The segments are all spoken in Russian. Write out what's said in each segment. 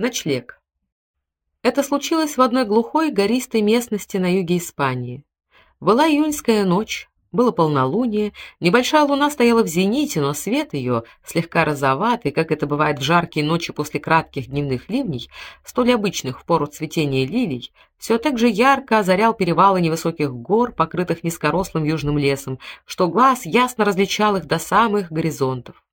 Ночлег. Это случилось в одной глухой гористой местности на юге Испании. Была июньская ночь, было полнолуние, небольшая луна стояла в зените, но свет ее, слегка розоватый, как это бывает в жаркие ночи после кратких дневных ливней, столь обычных в пору цветения лилий, все так же ярко озарял перевалы невысоких гор, покрытых низкорослым южным лесом, что глаз ясно различал их до самых горизонтов.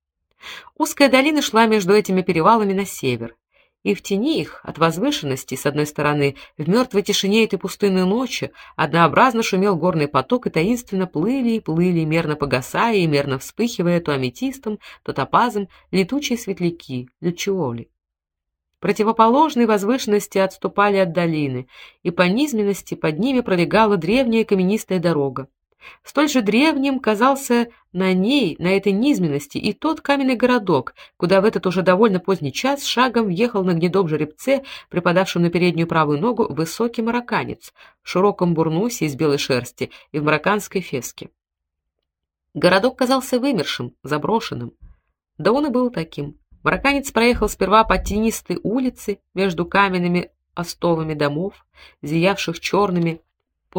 Узкая долина шла между этими перевалами на север и в тени их, от возвышенности, с одной стороны, в мертвой тишине этой пустынной ночи, однообразно шумел горный поток и таинственно плыли и плыли, мерно погасая и мерно вспыхивая то аметистом, то топазом, летучие светляки, лючиоли. Противоположные возвышенности отступали от долины, и по низменности под ними пролегала древняя каменистая дорога. Столь же древним казался на ней, на этой низменности, и тот каменный городок, куда в этот уже довольно поздний час шагом въехал на гнедом жеребце, припадавшем на переднюю правую ногу, высокий марокканец в широком бурнусе из белой шерсти и в марокканской феске. Городок казался вымершим, заброшенным. Да он и был таким. Марокканец проехал сперва по тенистой улице между каменными остовами домов, зиявших черными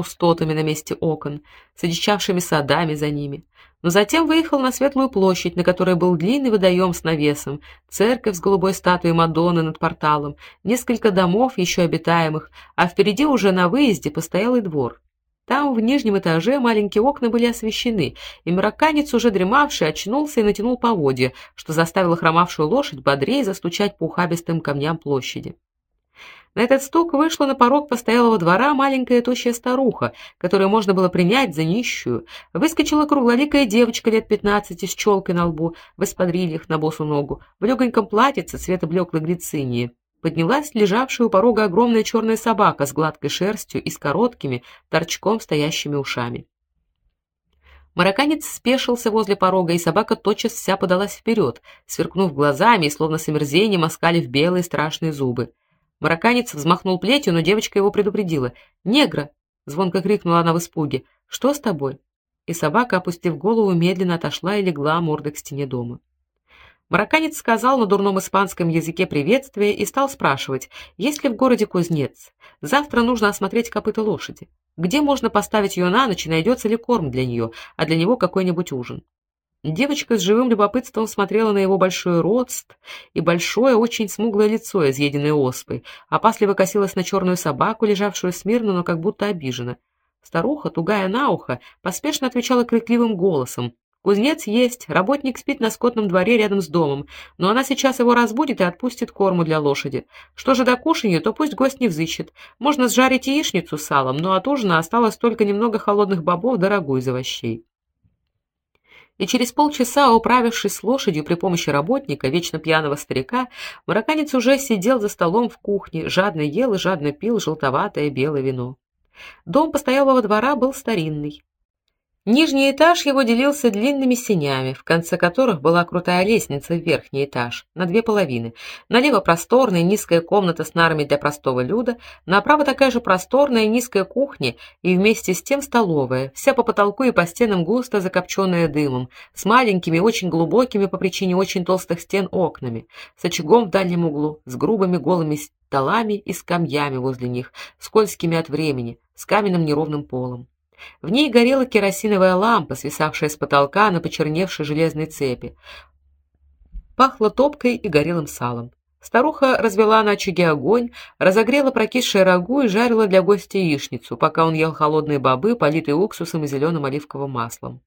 пустотами на месте окон, с одичавшими садами за ними. Но затем выехал на светлую площадь, на которой был длинный водоем с навесом, церковь с голубой статуей Мадонны над порталом, несколько домов еще обитаемых, а впереди уже на выезде постоялый двор. Там в нижнем этаже маленькие окна были освещены, и марокканец, уже дремавший, очнулся и натянул поводья, что заставило хромавшую лошадь бодрее застучать по ухабистым камням площади. На этот стук вышла на порог постоялого двора маленькая тощая старуха, которую можно было принять за нищую. Выскочила круглоликая девочка лет пятнадцати с челкой на лбу, в эспадрильях на босу ногу, в легоньком платьице цвета блеклой глицинии. Поднялась лежавшая у порога огромная черная собака с гладкой шерстью и с короткими, торчком стоящими ушами. Марокканец спешился возле порога, и собака тотчас вся подалась вперед, сверкнув глазами и словно с омерзением оскалив белые страшные зубы. Марокканец взмахнул плетью, но девочка его предупредила. "Негра!" звонко крикнула она в испуге. "Что с тобой?" И собака, опустив голову, медленно отошла и легла мордой к стене дома. Марокканец сказал на дурном испанском языке приветствие и стал спрашивать: "Есть ли в городе кузнец? Завтра нужно осмотреть копыта лошади. Где можно поставить ее на ночь и найдется ли корм для нее, а для него какой-нибудь ужин?" Девочка с живым любопытством смотрела на его большой рост и большое, очень смуглое лицо, изъеденное оспой, опасливо косилась на черную собаку, лежавшую смирно, но как будто обижена. Старуха, тугая на ухо, поспешно отвечала крикливым голосом: "Кузнец есть, работник спит на скотном дворе рядом с домом, но она сейчас его разбудит и отпустит корму для лошади. Что же до кушанья, то пусть гость не взыщет. Можно сжарить яичницу с салом, но от ужина осталось только немного холодных бобов да рагу из овощей" и через полчаса, управившись с лошадью при помощи работника, вечно пьяного старика, марокканец уже сидел за столом в кухне, жадно ел и жадно пил желтоватое белое вино. Дом постоялого двора был старинный. Нижний этаж его делился длинными сенями, в конце которых была крутая лестница в верхний этаж, на две половины. Налево просторная низкая комната с нарами для простого люда, направо такая же просторная низкая кухня и вместе с тем столовая, вся по потолку и по стенам густо закопченная дымом, с маленькими, очень глубокими по причине очень толстых стен окнами, с очагом в дальнем углу, с грубыми голыми столами и скамьями возле них, скользкими от времени, с каменным неровным полом. В ней горела керосиновая лампа, свисавшая с потолка на почерневшей железной цепи. Пахло топкой и горелым салом. Старуха развела на очаге огонь, разогрела прокисшее рагу и жарила для гостя яичницу, пока он ел холодные бобы, политые уксусом и зеленым оливковым маслом.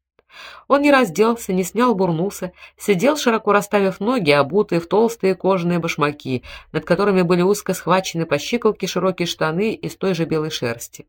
Он не разделся, не снял бурнуса, сидел широко расставив ноги, обутые в толстые кожаные башмаки, над которыми были узко схвачены по щиколотке широкие штаны из той же белой шерсти.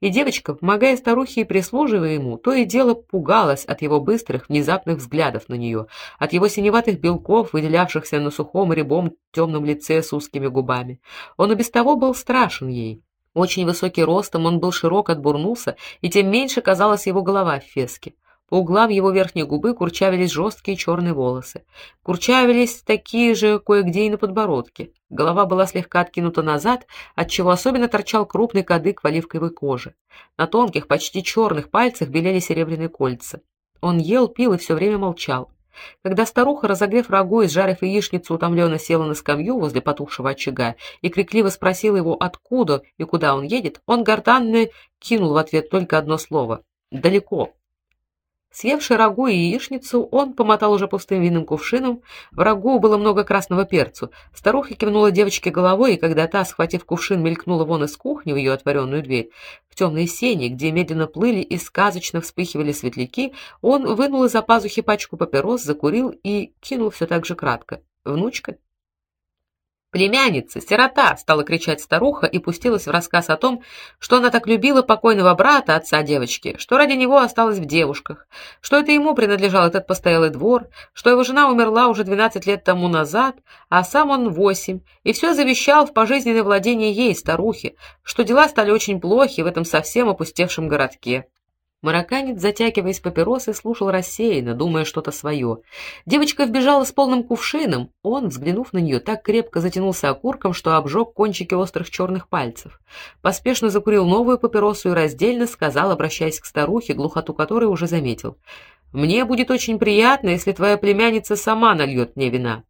И девочка, помогая старухе и прислуживая ему, то и дело пугалась от его быстрых, внезапных взглядов на нее, от его синеватых белков, выделявшихся на сухом рябом темном лице с узкими губами. Он и без того был страшен ей. Очень высокий ростом, он был широк от бурнуса, и тем меньше казалась его голова в феске. По углам его верхней губы курчавились жесткие черные волосы. Курчавились такие же кое-где и на подбородке. Голова была слегка откинута назад, отчего особенно торчал крупный кадык в оливковой коже. На тонких, почти черных пальцах белели серебряные кольца. Он ел, пил и все время молчал. Когда старуха, разогрев рагу и сжарив яичницу, утомленно села на скамью возле потухшего очага и крикливо спросила его, откуда и куда он едет, он гортанно кинул в ответ только одно слово: "Далеко". Съевший рагу и яичницу, он помотал уже пустым винным кувшином. В рагу было много красного перцу. Старуха кивнула девочке головой, и когда та, схватив кувшин, мелькнула вон из кухни в ее отворенную дверь, в темной сени, где медленно плыли и сказочно вспыхивали светляки, он вынул из-за пазухи пачку папирос, закурил и кинул все так же кратко: "Внучка?" Племянница, сирота, стала кричать старуха и пустилась в рассказ о том, что она так любила покойного брата отца девочки, что ради него осталась в девушках, что это ему принадлежал этот постоялый двор, что его жена умерла уже 12 лет тому назад, а сам он восемь, и все завещал в пожизненное владение ей, старухе, что дела стали очень плохи в этом совсем опустевшем городке. Марокканец, затягиваясь папиросой, слушал рассеянно, думая что-то свое. Девочка вбежала с полным кувшином. Он, взглянув на нее, так крепко затянулся окурком, что обжег кончики острых черных пальцев. Поспешно закурил новую папиросу и раздельно сказал, обращаясь к старухе, глухоту которой уже заметил: "Мне будет очень приятно, если твоя племянница сама нальет мне вина".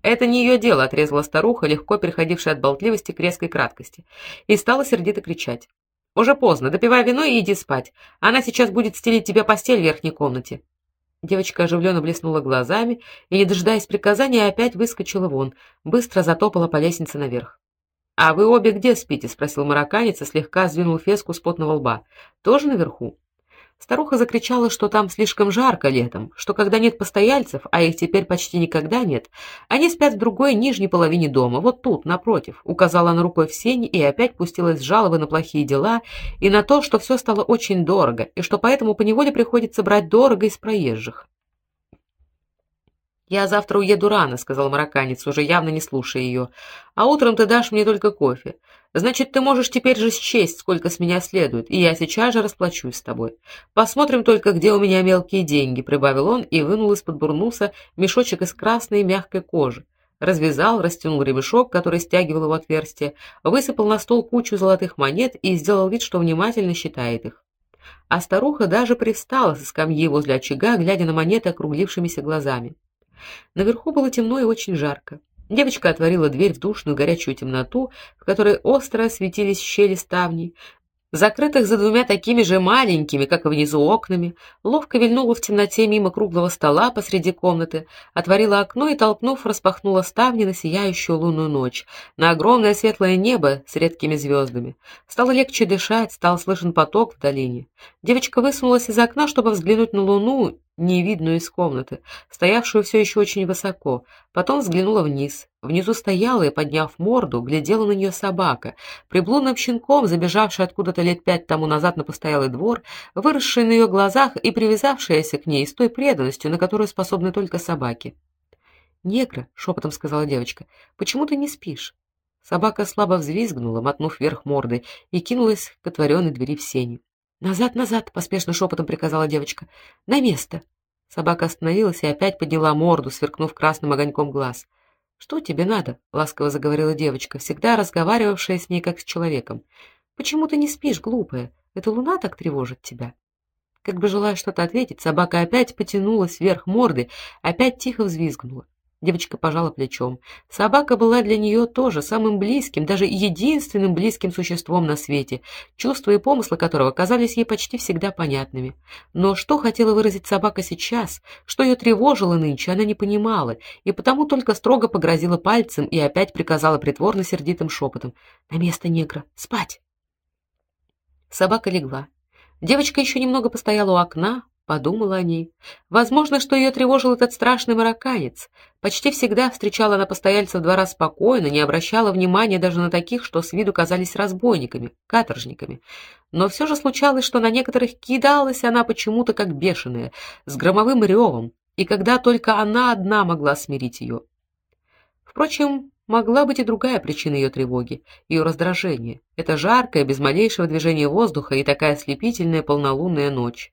Это не ее дело, отрезала старуха, легко переходившая от болтливости к резкой краткости, и стала сердито кричать: уже поздно, допивай вино и иди спать. Она сейчас будет стелить тебе постель в верхней комнате. Девочка оживленно блеснула глазами и, не дожидаясь приказания, опять выскочила вон, быстро затопала по лестнице наверх. А вы обе где спите? спросил марокканец и слегка сдвинул феску с потного лба. Тоже наверху? Старуха закричала, что там слишком жарко летом, что когда нет постояльцев, а их теперь почти никогда нет, они спят в другой нижней половине дома, вот тут, напротив. Указала она рукой в сень и опять пустилась жалобы на плохие дела и на то, что все стало очень дорого, и что поэтому поневоле приходится брать дорого из проезжих. Я завтра уеду рано, сказал марокканец, уже явно не слушая ее. А утром ты дашь мне только кофе. Значит, ты можешь теперь же счесть, сколько с меня следует, и я сейчас же расплачусь с тобой. Посмотрим только, где у меня мелкие деньги, прибавил он и вынул из-под бурнуса мешочек из красной мягкой кожи. Развязал, растянул ремешок, который стягивал его отверстие, высыпал на стол кучу золотых монет и сделал вид, что внимательно считает их. А старуха даже привстала со скамьи возле очага, глядя на монеты округлившимися глазами. Наверху было темно и очень жарко. Девочка отворила дверь в душную горячую темноту, в которой остро светились щели ставней, закрытых за двумя такими же маленькими, как и внизу окнами, ловко вильнула в темноте мимо круглого стола посреди комнаты, отворила окно и толкнув, распахнула ставни на сияющую лунную ночь, на огромное светлое небо с редкими звездами. Стало легче дышать, стал слышен поток в долине. Девочка высунулась из окна, чтобы взглянуть на луну, невидную из комнаты, стоявшую все еще очень высоко. Потом взглянула вниз. Внизу стояла и, подняв морду, глядела на нее собака, приблудным щенком, забежавшая откуда-то лет пять тому назад на постоялый двор, выросшая на ее глазах и привязавшаяся к ней с той преданностью, на которую способны только собаки. "Негра", шепотом сказала девочка. "Почему ты не спишь?" Собака слабо взвизгнула, мотнув вверх мордой, и кинулась к отворенной двери в сени. Назад, назад, поспешно шепотом приказала девочка. На место. Собака остановилась и опять подняла морду, сверкнув красным огоньком глаз. Что тебе надо? ласково заговорила девочка, всегда разговаривавшая с ней как с человеком. Почему ты не спишь, глупая? Эта луна так тревожит тебя. Как бы желая что-то ответить, собака опять потянулась вверх морды, опять тихо взвизгнула. Девочка пожала плечом. Собака была для нее тоже самым близким, даже единственным близким существом на свете, чувства и помыслы которого казались ей почти всегда понятными. Но что хотела выразить собака сейчас, что ее тревожило нынче, она не понимала, и потому только строго погрозила пальцем и опять приказала притворно сердитым шепотом: "На место негра, спать". Собака легла. Девочка еще немного постояла у окна, подумала о ней. Возможно, что ее тревожил этот страшный марокканец. Почти всегда встречала она постояльцев двора спокойно, не обращала внимания даже на таких, что с виду казались разбойниками, каторжниками. Но все же случалось, что на некоторых кидалась она почему-то как бешеная, с громовым ревом, и когда только она одна могла смирить ее. Впрочем, могла быть и другая причина ее тревоги, ее раздражения. Это жаркая, без малейшего движения воздуха и такая ослепительная полнолунная ночь.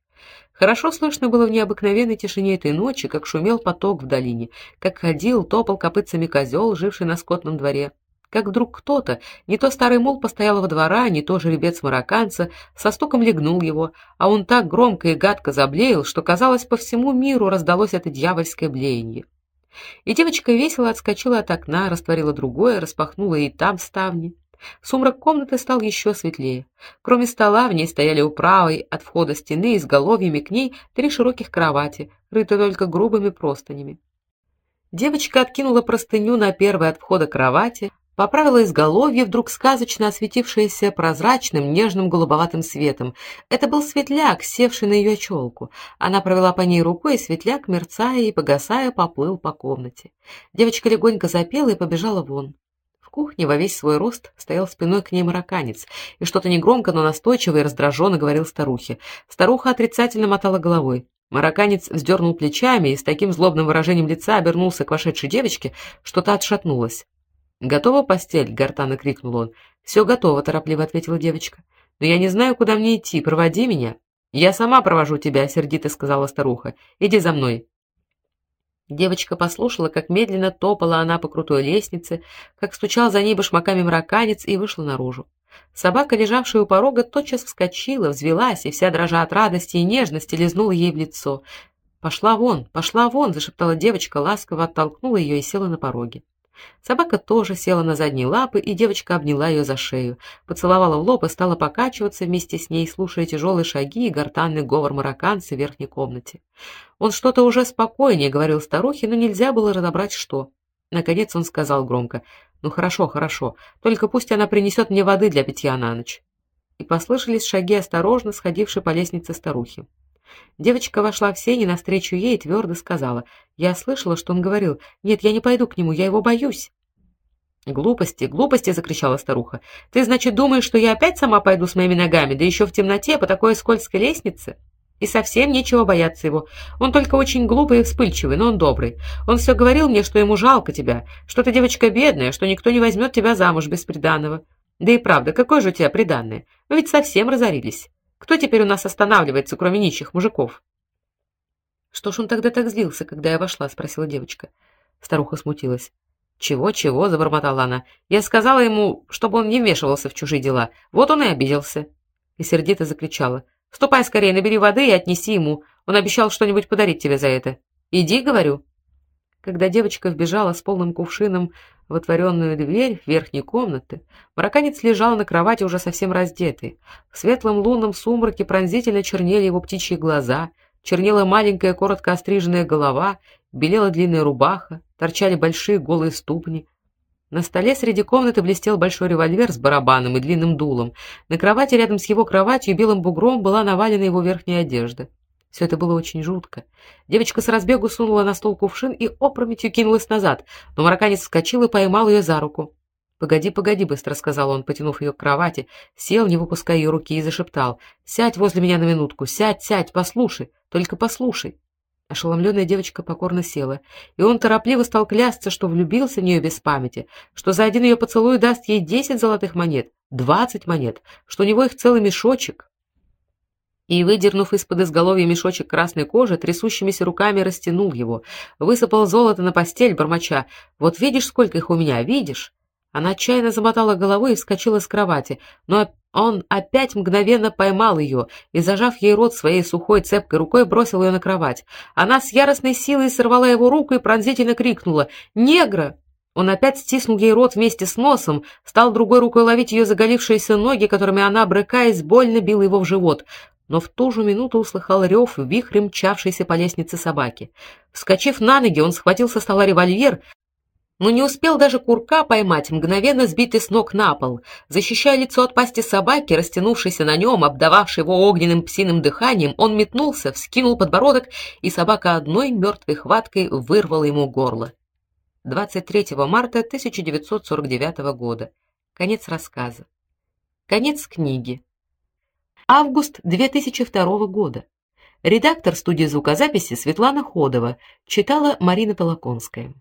Хорошо слышно было в необыкновенной тишине этой ночи, как шумел поток в долине, как ходил, топал копытцами козел, живший на скотном дворе, как вдруг кто-то, не то старый мул постоялого двора, не то жеребец марокканца, со стуком легнул его, а он так громко и гадко заблеял, что казалось, по всему миру раздалось это дьявольское блеяние. И девочка весело отскочила от окна, растворила другое, распахнула и там ставни. Сумрак комнаты стал еще светлее. Кроме стола, в ней стояли у правой от входа стены изголовьями к ней три широких кровати, крытые только грубыми простынями. Девочка откинула простыню на первой от входа кровати, поправила изголовье, вдруг сказочно осветившееся прозрачным, нежным голубоватым светом. Это был светляк, севший на ее челку. Она провела по ней рукой, и светляк, мерцая и погасая, поплыл по комнате. Девочка легонько запела и побежала вон. Кухне во весь свой рост стоял спиной к ней марокканец и что-то негромко, но настойчиво и раздраженно говорил старухе. Старуха отрицательно мотала головой. Марокканец вздернул плечами и с таким злобным выражением лица обернулся к вошедшей девочке, что та отшатнулась. "Готова постель?" гортанно крикнул он. «Все готово", торопливо ответила девочка. "Но я не знаю, куда мне идти. Проводи меня". "Я сама провожу тебя", сердито сказала старуха. "Иди за мной". Девочка послушала, как медленно топала она по крутой лестнице, как стучал за ней башмаками марокканец и вышла наружу. Собака, лежавшая у порога, тотчас вскочила, взвилась и вся дрожа от радости и нежности лизнула ей в лицо. "Пошла вон, пошла вон", зашептала девочка, ласково оттолкнула ее и села на пороге. Собака тоже села на задние лапы, и девочка обняла ее за шею, поцеловала в лоб и стала покачиваться вместе с ней, слушая тяжелые шаги и гортанный говор марокканца в верхней комнате. Он что-то уже спокойнее говорил старухе, но нельзя было разобрать что. Наконец он сказал громко: "Ну хорошо, хорошо. Только пусть она принесет мне воды для питья на ночь". И послышались шаги осторожно сходившей по лестнице старухи. Девочка вошла в сени навстречу ей и твердо сказала: "Я слышала, что он говорил: "Нет, я не пойду к нему, я его боюсь". "Глупости, глупости", закричала старуха. "Ты, значит, думаешь, что я опять сама пойду с моими ногами, да еще в темноте по такой скользкой лестнице?" И совсем нечего бояться его. Он только очень глупый и вспыльчивый, но он добрый. Он все говорил мне, что ему жалко тебя, что ты девочка бедная, что никто не возьмет тебя замуж без приданого. Да и правда, какое же у тебя приданое? Вы ведь совсем разорились. Кто теперь у нас останавливается, кроме нищих мужиков? Что ж он тогда так злился, когда я вошла, спросила девочка. Старуха смутилась. Чего, чего, забормотала она. Я сказала ему, чтобы он не вмешивался в чужие дела. Вот он и обиделся. И сердито закричала: "Ступай скорее, набери воды и отнеси ему. Он обещал что-нибудь подарить тебе за это. Иди, говорю". Когда девочка вбежала с полным кувшином в отворенную дверь верхней комнаты, марокканец лежал на кровати уже совсем раздетый. В светлом лунном сумраке пронзительно чернели его птичьи глаза, чернела маленькая коротко остриженная голова, белела длинная рубаха, торчали большие голые ступни. На столе среди комнаты блестел большой револьвер с барабаном и длинным дулом. На кровати рядом с его кроватью белым бугром была навалена его верхняя одежда. Все это было очень жутко. Девочка с разбегу сунула на стол кувшин и опрометью кинулась назад, но марокканец вскочил и поймал ее за руку. "Погоди, погоди", быстро сказал он, потянув ее к кровати, сел, не выпуская ее руки, и зашептал: "Сядь возле меня на минутку, сядь, сядь, послушай, только послушай". Ошеломленная девочка покорно села, и он торопливо стал клясться, что влюбился в нее без памяти, что за один ее поцелуй даст ей десять золотых монет, двадцать монет, что у него их целый мешочек и, выдернув из-под изголовья мешочек красной кожи, трясущимися руками растянул его, высыпал золото на постель, бормоча: "Вот видишь, сколько их у меня, видишь?" Она отчаянно замотала головой и вскочила с кровати, но он опять мгновенно поймал ее и, зажав ей рот своей сухой цепкой рукой, бросил ее на кровать. Она с яростной силой сорвала его руку и пронзительно крикнула: "Негра!" Он опять стиснул ей рот вместе с носом, стал другой рукой ловить ее заголившиеся ноги, которыми она, брыкаясь, больно била его в живот но в ту же минуту услыхал рев вихрем мчавшейся по лестнице собаки. Вскочив на ноги, он схватил со стола револьвер, но не успел даже курка поймать, мгновенно сбитый с ног на пол. Защищая лицо от пасти собаки, растянувшейся на нем, обдававшей его огненным псиным дыханием, он метнулся, вскинул подбородок, и собака одной мертвой хваткой вырвала ему горло. 23 марта 1949 года. Конец рассказа. Конец книги. Август 2002 года. Редактор студии звукозаписи Светлана Ходова читала Марина Толоконская.